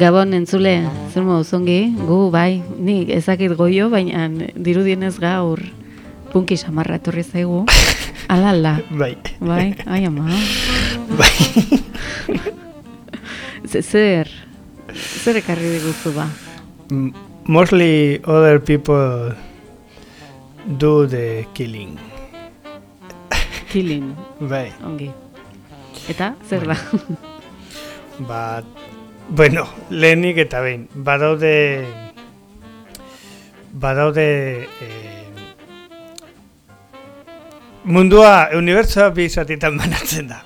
Gabon entzule, zer zongi, gu bai, ni ezakit goio, baina dirudienez gaur punki samarra etorri zaigu. Ala, ala. Bai. Bai, ai ama. Bai. Zer, zer ekarri diguzu ba? Mostly other people do the killing. Killing, Bai. ongi. Eta, zer da? Ba, bueno, lehenik eta behin, badaude badaude eh, mundua, unibertsoa bi zatitan banatzen da.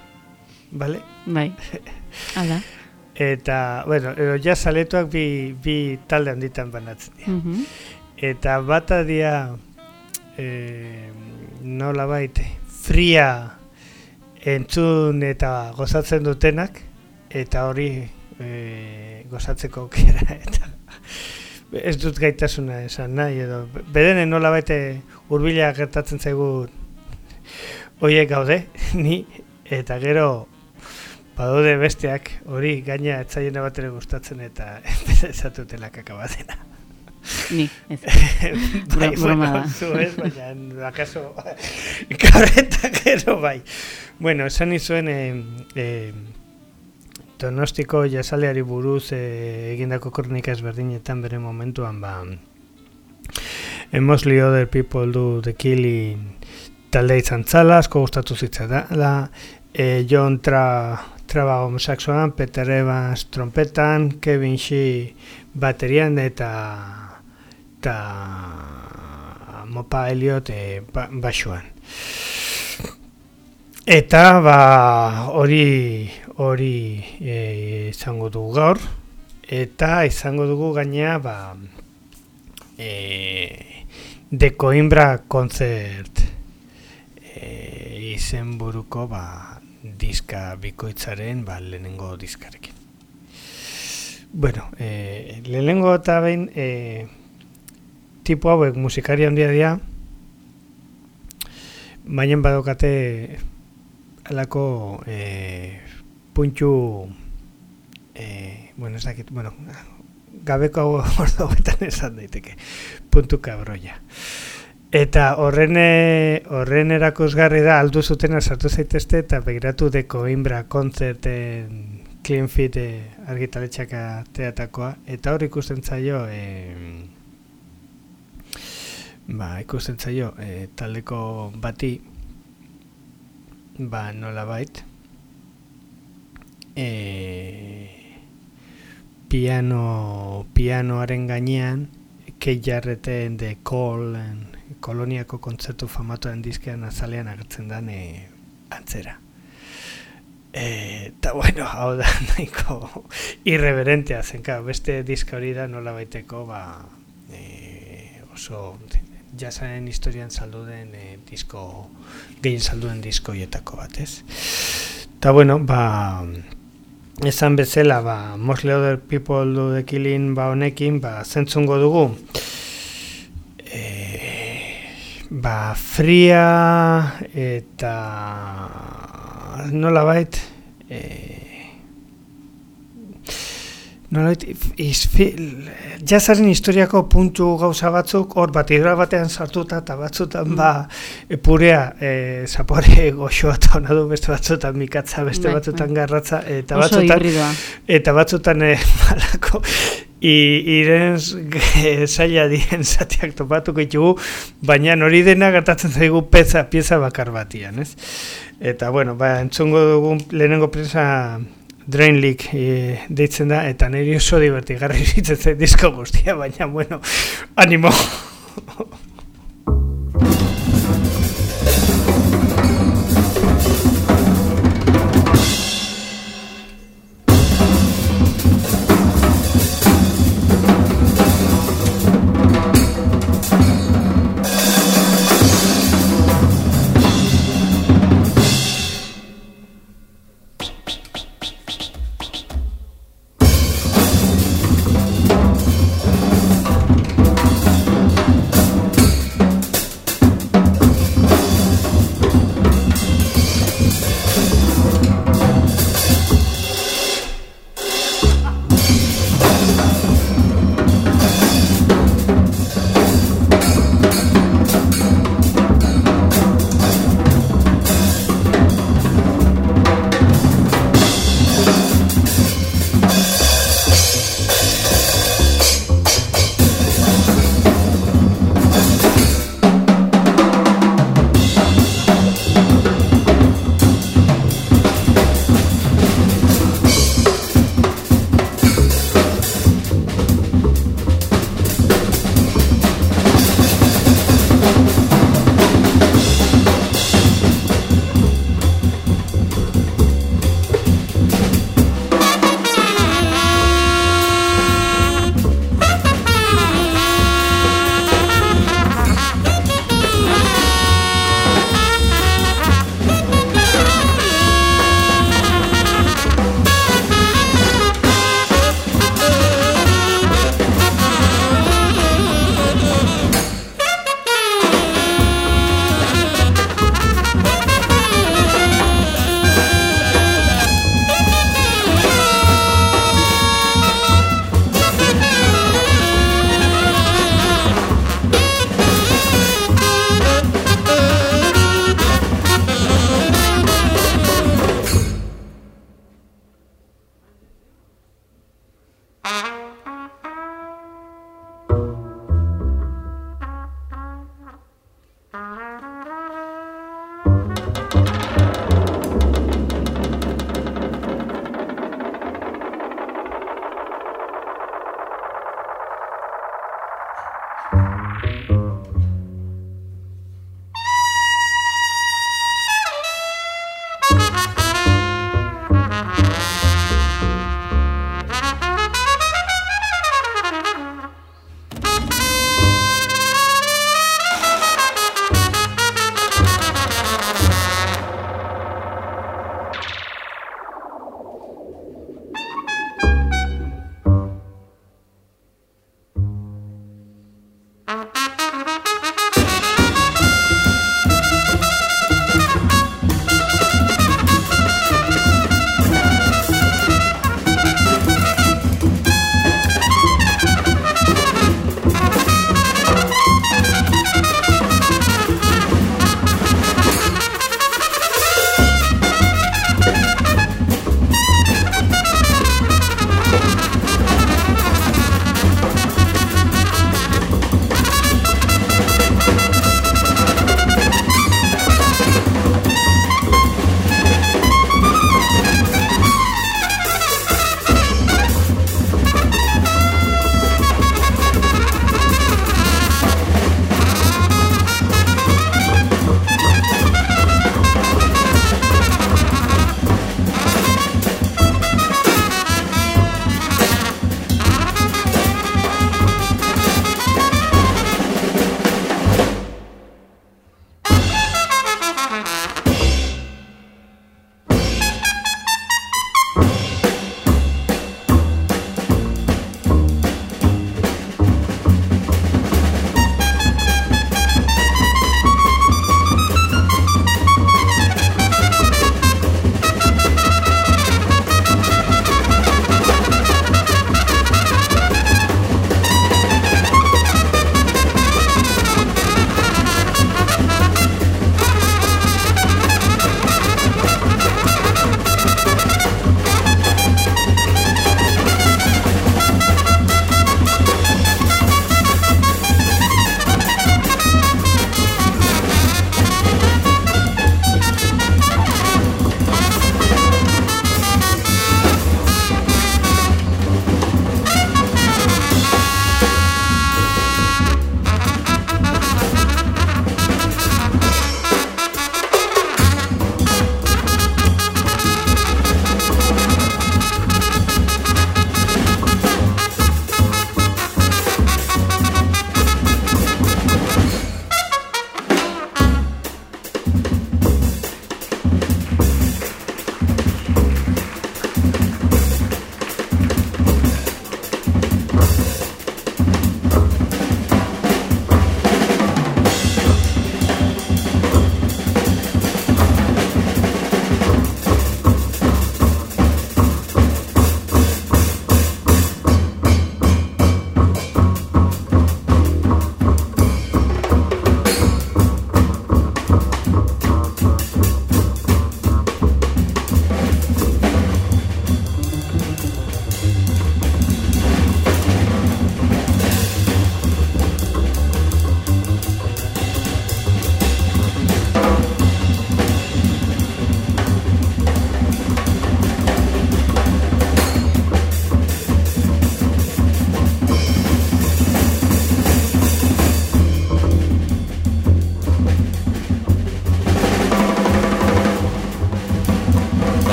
Vale? bai, ala. Eta, bueno, edo ja saletuak bi, bi talde handitan banatzen dira. Mhm. Eta bata dia e, nola baite fria entzun eta gozatzen dutenak eta hori e, gozatzeko aukera eta ez dut gaitasuna esan nahi edo bedenen nola baite urbila gertatzen zaigu hoiek gaude ni eta gero badaude besteak hori gaina etzaiena bat ere gustatzen eta ezatutela kaka bat dena. Ni, ez. bai, Bro- broma bueno, zu ez, baina, akaso, karreta gero bai. Bueno, esan izuen, eh, eh, Donostiko jasaleari buruz eh, egindako kronika ezberdinetan bere momentuan, ba, eh, mostly other people do the killing talde izan zala, asko gustatu zitzaiela, eh, John Tra, Traba homosaxoan, Peter Evans trompetan, Kevin Shee baterian eta eta Mopa Elliot e, ba, basuan. Eta ba hori hori e, izango dugu gaur eta izango dugu gainea ba e, de Coimbra concert e, izenburuko ba diska bikoitzaren ba lehenengo diskarekin. Bueno, e, lehenengo eta behin e, tipo hauek musikari handia dira, baina badokate alako e, puntxu e, bueno, ez dakit, bueno, gabeko hau ordo hauetan esan daiteke, puntu kabroia. Eta horren, e, horren erakusgarri da, aldu zutena sartu zaitezte eta begiratu de Coimbra konzerten Clean Fit e, argitaletxaka teatakoa, eta hor ikusten zaio, e, ba, ikusten zaio, e, taldeko bati, ba, nola bait, e, piano, pianoaren gainean, Kei Jarreten de Call, koloniako kontzertu famatuaren dizkean azalean agertzen den e, antzera. Eta, bueno, hau da nahiko irreverentea zenka, beste diska hori da nola baiteko, ba, e, oso jasaren historian saldu den e, disko, gehien saldu den disko bat, ez? Eta, bueno, ba, esan bezala, ba, Mostly Other People Do The Killing, ba, honekin, ba, zentzungo dugu, e, ba, fria eta nola bait, e, nola bait, jazaren historiako puntu gauza batzuk, hor bat hidra batean sartuta eta batzutan ba, epurea, e, zapore goxoa eta hona du beste batzutan mikatza, beste Bai, batzutan bai. garratza, eta Oso batzutan hibridoa. eta batzutan e, malako i, irens ge- zaila dien zatiak topatuko ditugu, baina hori dena gertatzen zaigu peza, pieza bakar batian, ez? Eta, bueno, ba, entzungo dugu lehenengo presa Drain League e, deitzen da, eta niri oso divertigarri zitzen zen disko guztia, baina, bueno, animo!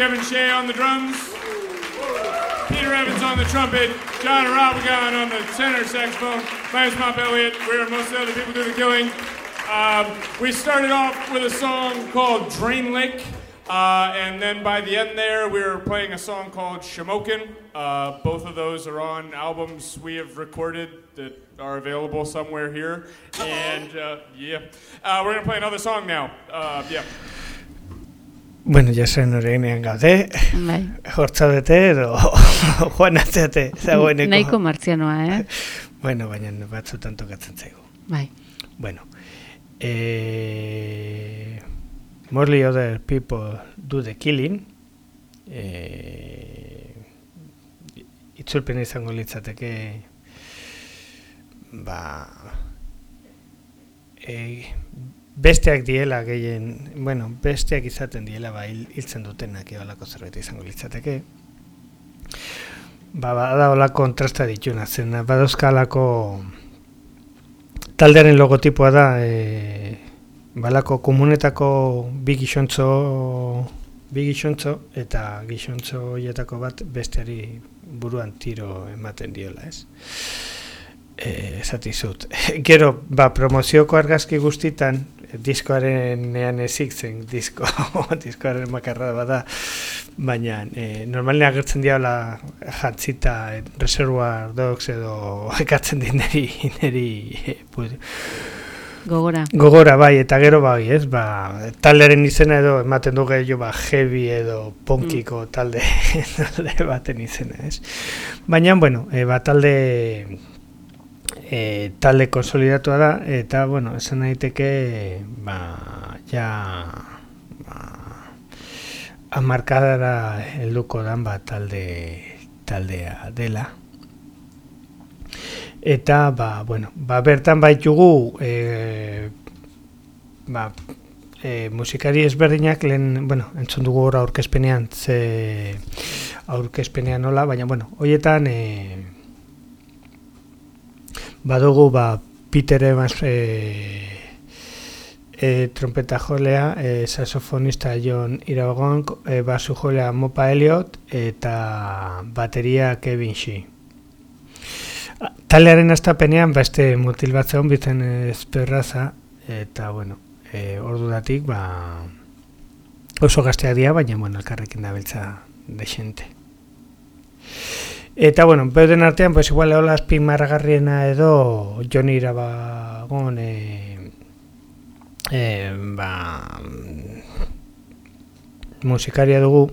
Kevin Shea on the drums. Peter Evans on the trumpet. John Rabagon on the tenor saxophone. Name's Mop Elliott. We're most of the other people do the killing. Um, we started off with a song called Drain Lake. Uh, and then by the end there, we were playing a song called Shamokin. Uh, both of those are on albums we have recorded that are available somewhere here. And uh, yeah, uh, we're going to play another song now. Uh, yeah. Bueno, jasen horrenean gaude, Bai. hortza bete edo joan atzeate, zagoeneko. Nahiko martzianoa, eh? Bueno, baina batzutan tokatzen zaigu. Bai. Bueno, e, Mostly Other People Do The Killing e, itzulpen izango litzateke ba e, besteak diela gehien, bueno, besteak izaten diela ba hiltzen dutenak eolako zerbait izango litzateke ba, bada hola kontrasta dituna, zen badozkalako taldearen logotipoa da e, balako komunetako bi gizontzo bi gizontzo eta gizontzo hietako bat besteari buruan tiro ematen diola, ez? Eh, esati zut. Gero, ba, promozioko argazki guztitan, diskoaren nean ezik zen, disko, diskoaren makarra bada, baina e, normalena agertzen diala jantzita e, Reservoir Dogs edo ekatzen di neri, neri e, Gogora. Gogora, bai, eta gero bai, ez, ba, talderen izena edo ematen du gehiago, ba, heavy edo punkiko mm. talde, talde baten izena, ez. Baina, bueno, e, ba, talde, e, talde konsolidatua da, eta, bueno, esan daiteke, ba, ja, ba, amarkadara helduko dan, ba, talde, taldea dela. Eta ba, bueno, ba, bertan baitugu e, ba, e, musikari ezberdinak lehen, bueno, entzun dugu hor aurkezpenean ze aurkezpenean nola, baina bueno, hoietan e, badugu ba, Peter Evans e, e, trompeta jolea, e, saxofonista John Iragon, e, basu jolea Mopa Elliot eta bateria Kevin Shee. Talearen astapenean beste mutil bat zegoen bitzen ezperraza eta bueno, e, ordu datik ba, oso gazteak dira, baina bueno, elkarrekin da beltza de xente. Eta bueno, beuden artean, pues igual eola azpi marragarriena edo Joni Irabagon e, e, ba, musikaria dugu.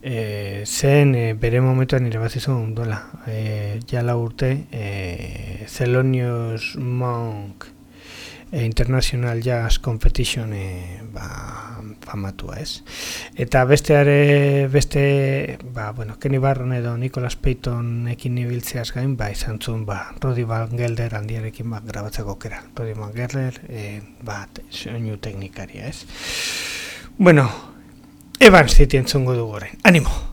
E, zen e, bere momentuan irabazizun duela e, jala urte e, Zelonius Monk International Jazz Competition e, ba, famatua ez eta besteare beste ba, bueno, Kenny Barron edo Nicholas Payton ekin ibiltzeaz gain ba, izan zuen ba, Rodi Van Gelder handiarekin ba, grabatzeko kera Rodi Van Gelder e, bat soinu teknikaria ez bueno Eban zitien zungo dugu orain. Animo!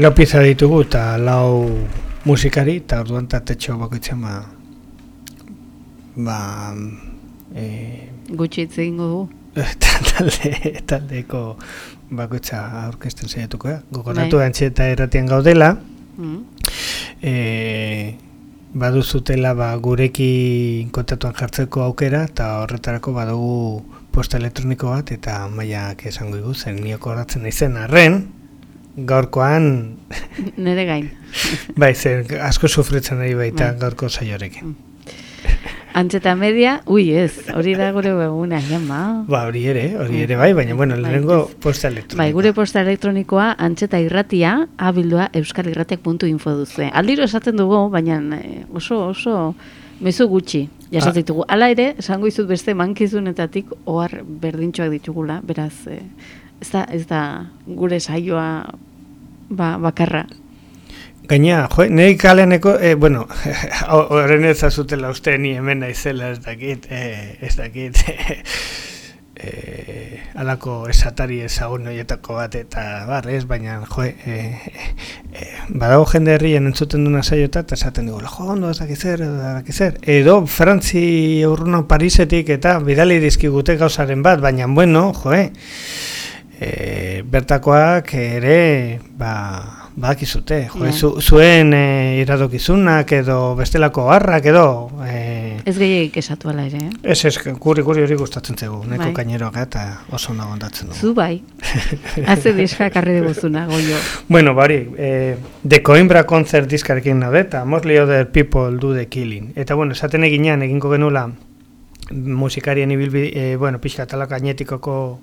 Lau pizza ditugu eta lau musikari, eta orduan tatetxo bakoitzen ba, ba, e, Gutxi hitz egingo dugu. talde, taldeko bakoitza aurkezten saiatuko da. Gogoratu Bai. eta erratian gaudela, Mm. e, baduzutela ba, gurekin kontatuan jartzeko aukera, eta horretarako badugu posta elektroniko bat, eta maiak esango igu, zen nioko horatzen naizen arren, gaurkoan, Nere gain. bai, zen asko sufritzen nahi baita Bai. gaurko saiorekin. Antxeta media, ui ez, hori da gure webuna, jama. Ba, hori ere, hori ere bai, baina, bueno, Bai, lehenengo ez. posta elektronikoa. Bai, gure posta elektronikoa antxeta irratia abildua euskalirratiak.info duzu. Aldiro esaten dugu, baina eh, oso oso mezu gutxi jasotzen ditugu. Hala ere, esango izut beste mankizunetatik ohar berdintxoak ditugula, beraz eh, ez da, ez da gure saioa ba, bakarra. Gaina, jo, nahi kaleneko, eh, bueno, horren ez azutela uste ni hemen naizela ez dakit, eh, ez dakit, eh, alako esatari ezagun horietako bat eta bar, ez, baina, jo, eh, eh, badago jende herrien entzuten duna saiota eta esaten dugu, jo, ondo ez dakit zer, ez dakit zer, edo Frantzi urruno Parisetik eta bidali dizkigute gauzaren bat, baina, bueno, jo, eh, e, bertakoak ere ba bakizute jo Ja. zu, zuen e, iradokizunak edo bestelako harrak edo e, Ez gehiagik esatu ala ere, eh? ez ez guri guri hori gustatzen zaigu neko Bai. kaineroak eta oso ondo gondatzen dugu Zu bai, haze diska karri deguzuna, goio. Bueno, bari, eh, The Coimbra Concert diskarekin naude, eta Mostly Other People Do The Killing. Eta, bueno, esaten eginean, eginko genula musikarien ibilbi, eh, bueno, pixka talak gainetikoko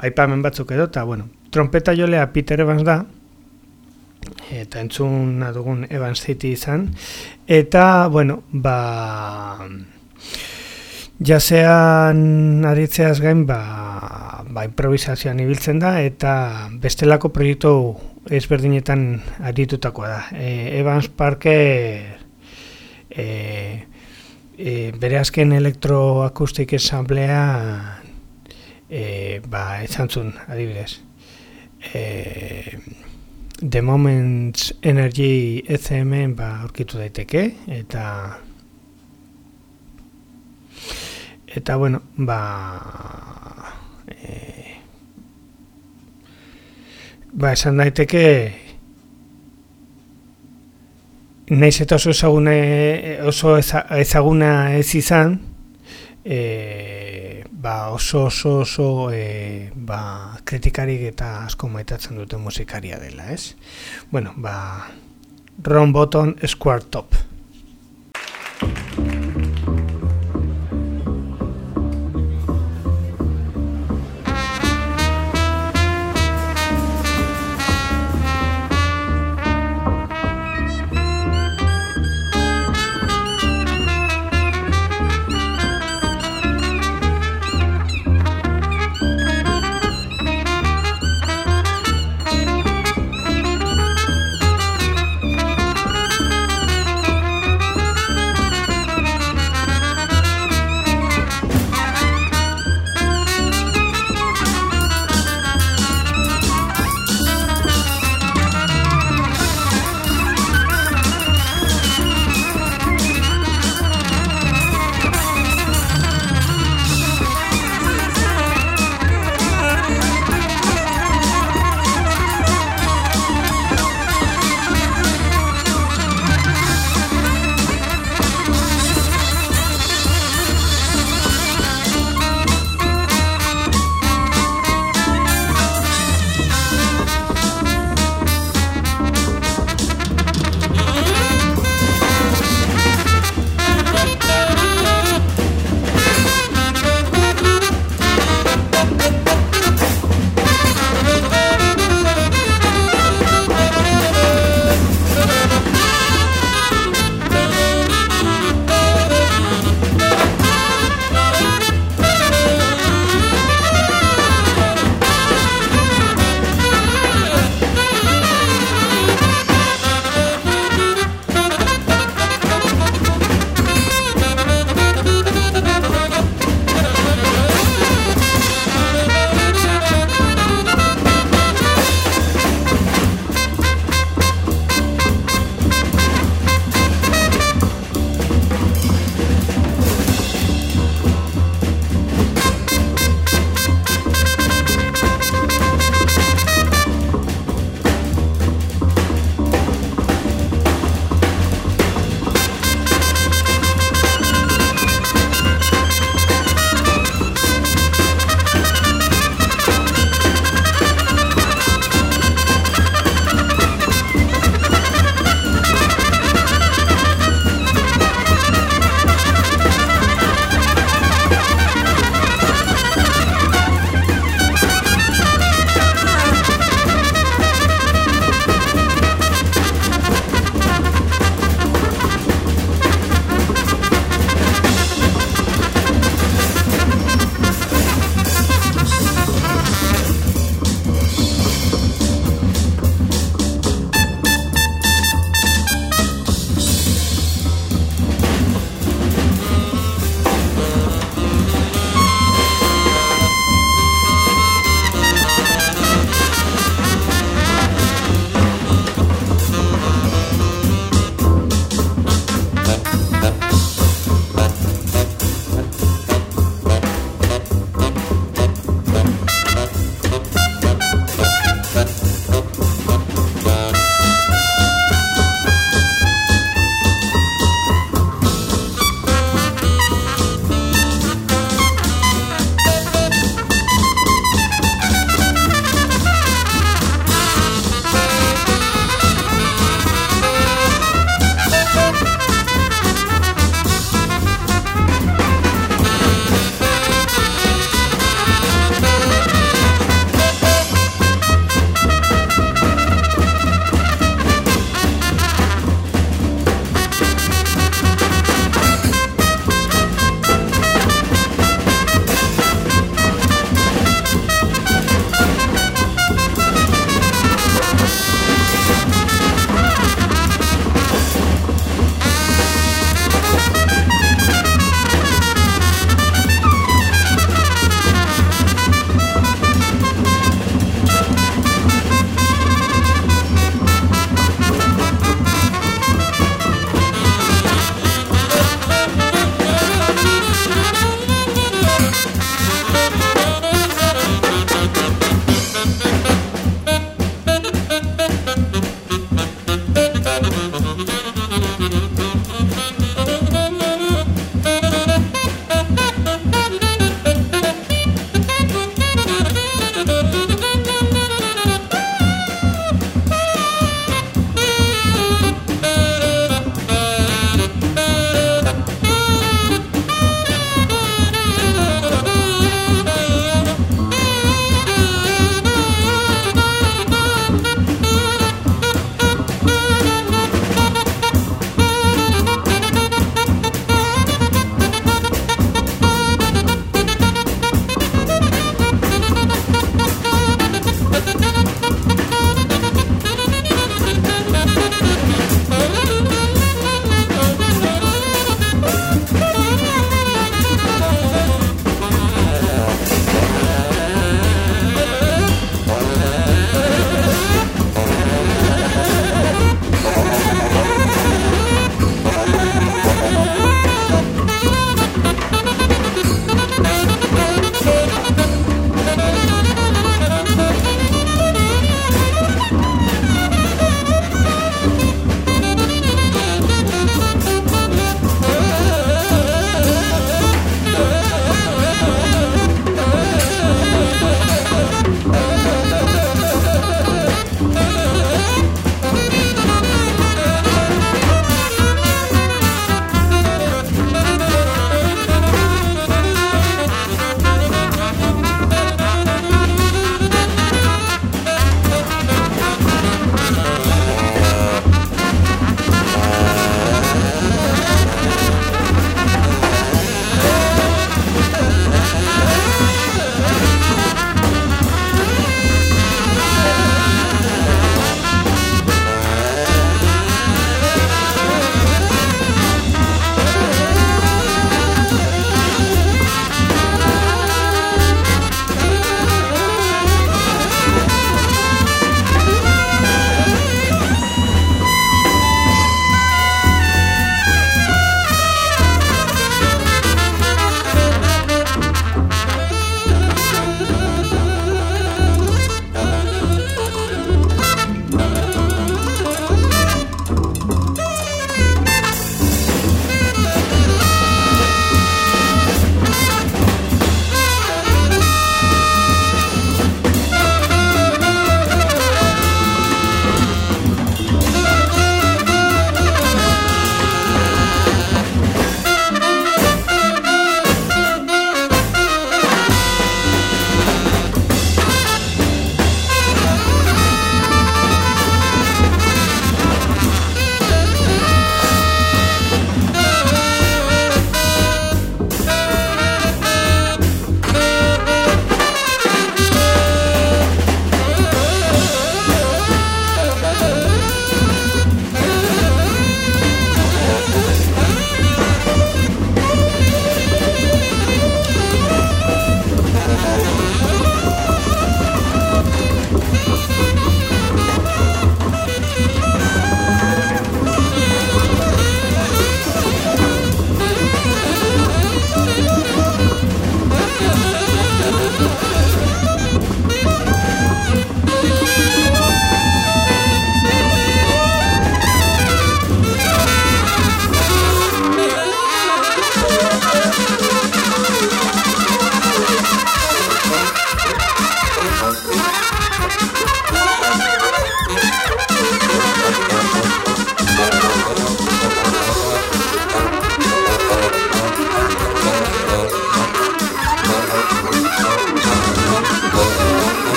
aipamen batzuk edo, eta, bueno, trompeta jolea Peter Evans da, eta entzun dugun Evans City izan, eta, bueno, ba, jasean aritzeaz gain, ba, ba improvisazioan ibiltzen da, eta bestelako proiektu ezberdinetan aritutakoa da. E, Evans Parker e, e, bere azken elektroakustik ensamblea e, ba, etzantzun, adibidez. E, The Moments Energy ECM ba, aurkitu daiteke, eta eta bueno, ba e, ba esan daiteke naiz eta oso ezaguna oso eza- ezaguna ez izan e, ba oso oso oso e, ba, kritikarik eta asko maitatzen dute musikaria dela, ez? Bueno, ba Ron Bottom Square Top.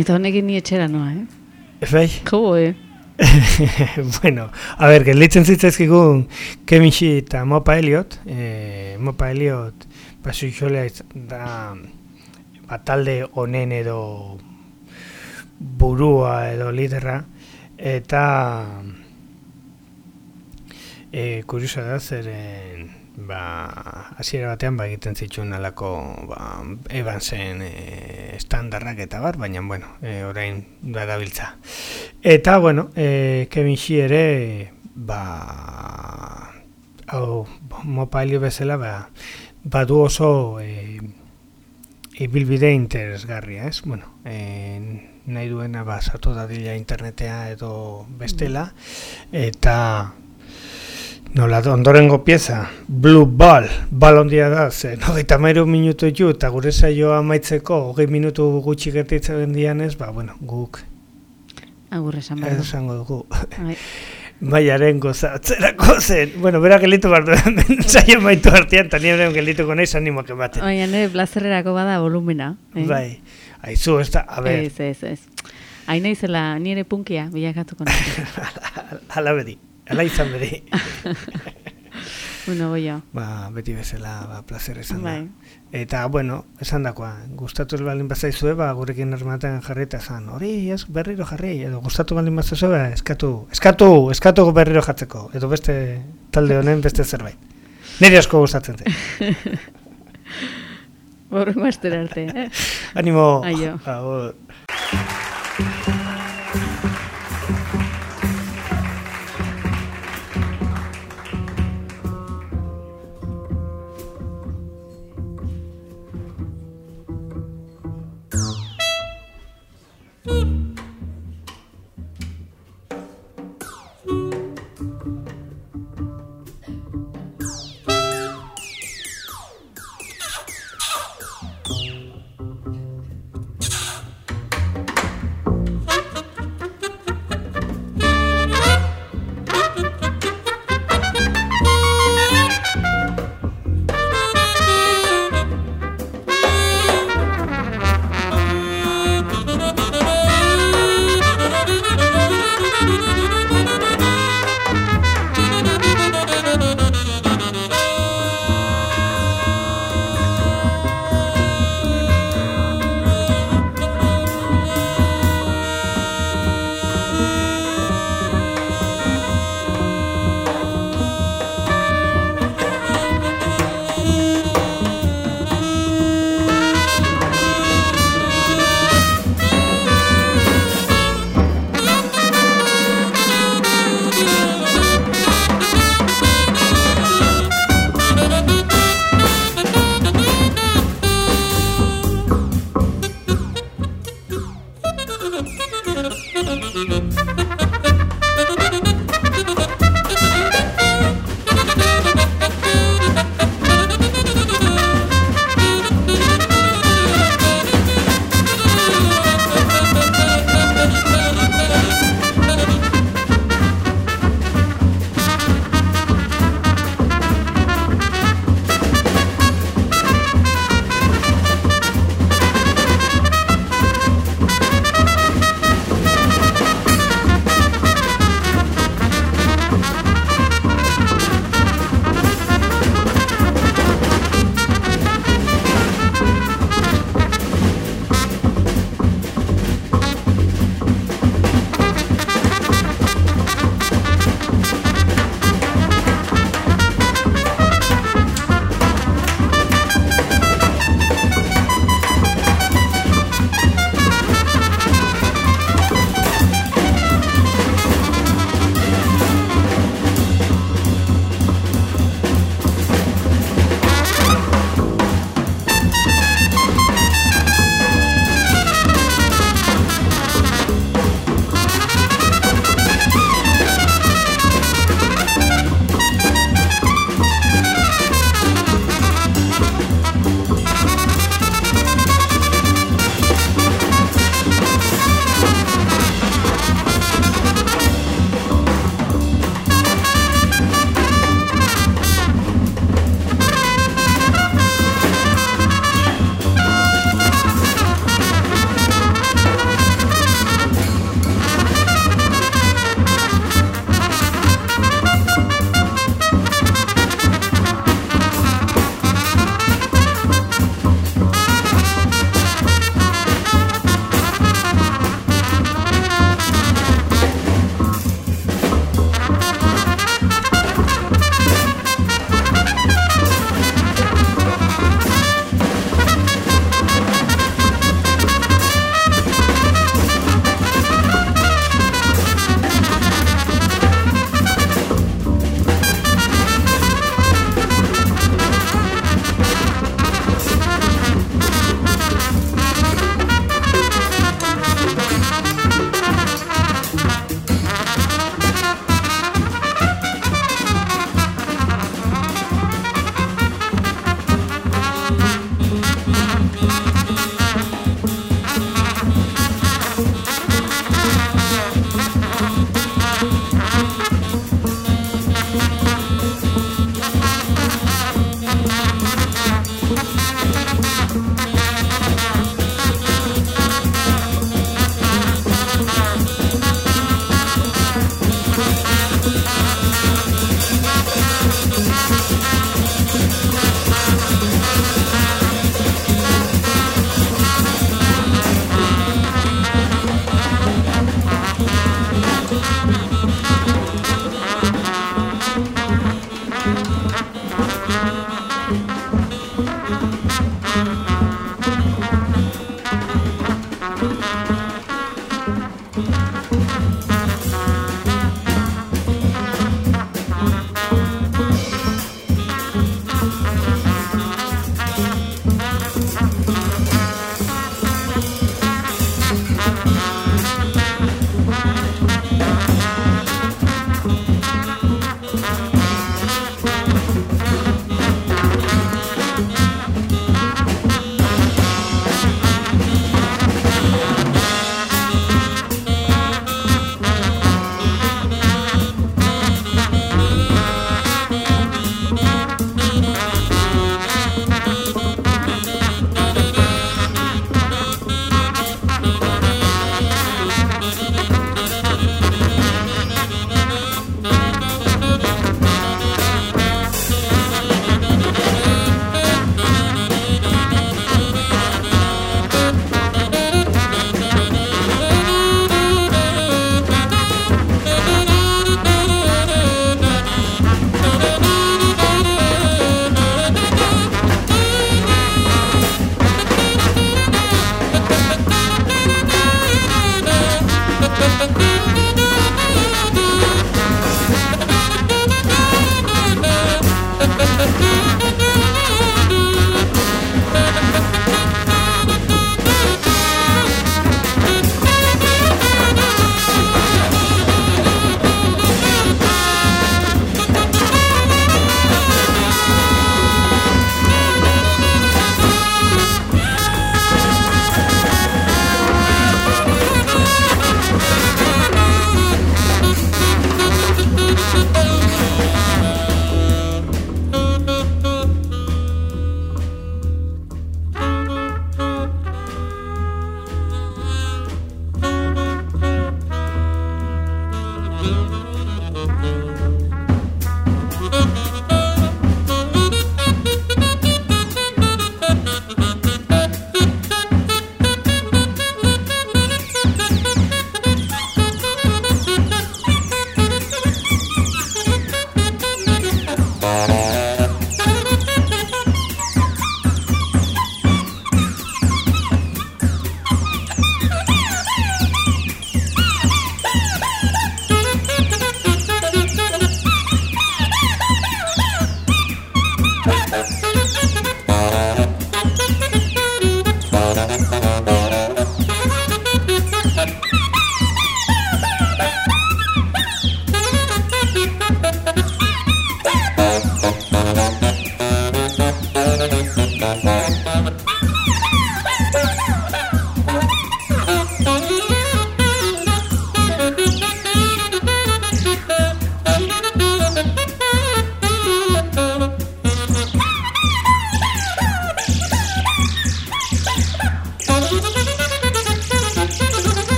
Eta honekin ni etxera noa, eh? Ez bai? Jo, eh? bueno, a ver, gelditzen zitzaizkigun Kevin Shee eta Mopa Elliot. Eh, Mopa Elliot, basu jolea da batalde honen edo burua edo liderra. Eta e, kuriosa da zeren ba, hasiera batean ba, egiten zituen alako ba, Evansen e, estandarrak eta bar, baina bueno, e, orain da dabiltza. Eta bueno, e, Kevin Shee ere ba hau mopailio bezala ba, badu oso e, ibilbide interesgarria, ez? Bueno, e, nahi duena ba, sartu dadila internetea edo bestela, eta Nola, ondorengo pieza, Blue Ball, bal ondia da, ze, nogeita mairu minutu ju, eta gure saioa amaitzeko, hogei minutu gutxi gertitzen dianez, ba, bueno, guk. Agur esan Ez esango dugu. Bai. Maiaren gozatzerako zen. Bueno, bera gelitu behar duen, saio maitu hartian, eta nire gelituko nahi animoak ematen. Baina, nire plazerrerako bada volumena. Eh? Bai, aizu, ez da, a ber, Ez, ez, ez. Hain naizela nire punkia bilakatuko nahi. ala bedi, ala izan bedi. bueno, boio. ba, beti bezala, ba, placer da. Bai. Eta, bueno, esan dakoa, gustatu ez baldin bazaizue, ba, gurekin armaten jarri eta esan, hori, ez, berriro jarri, edo gustatu baldin bazaizue, ba, eskatu, eskatu, eskatu berriro jatzeko, edo beste talde honen beste zerbait. Nire asko gustatzen zen. Borrengo astera arte, eh? Animo. Aio. Agur. Ooh.